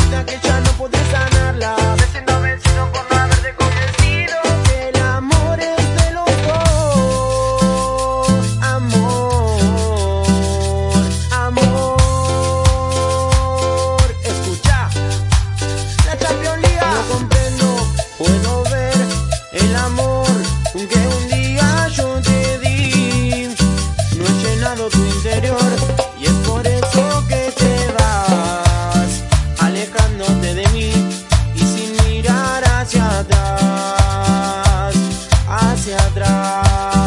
herida que ya no podré sanarla. pedra.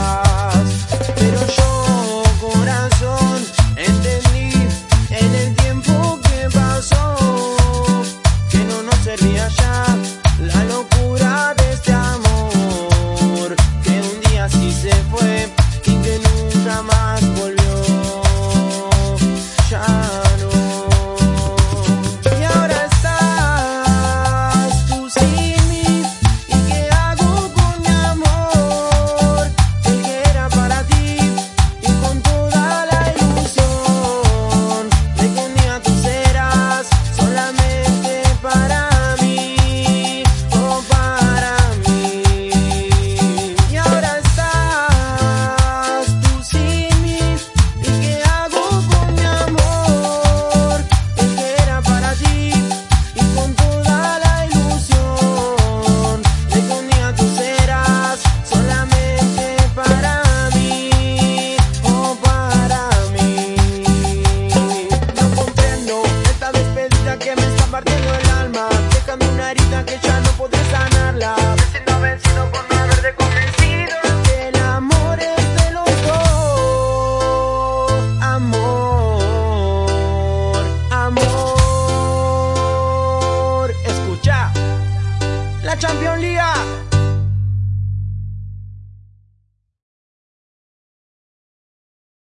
la Champions League.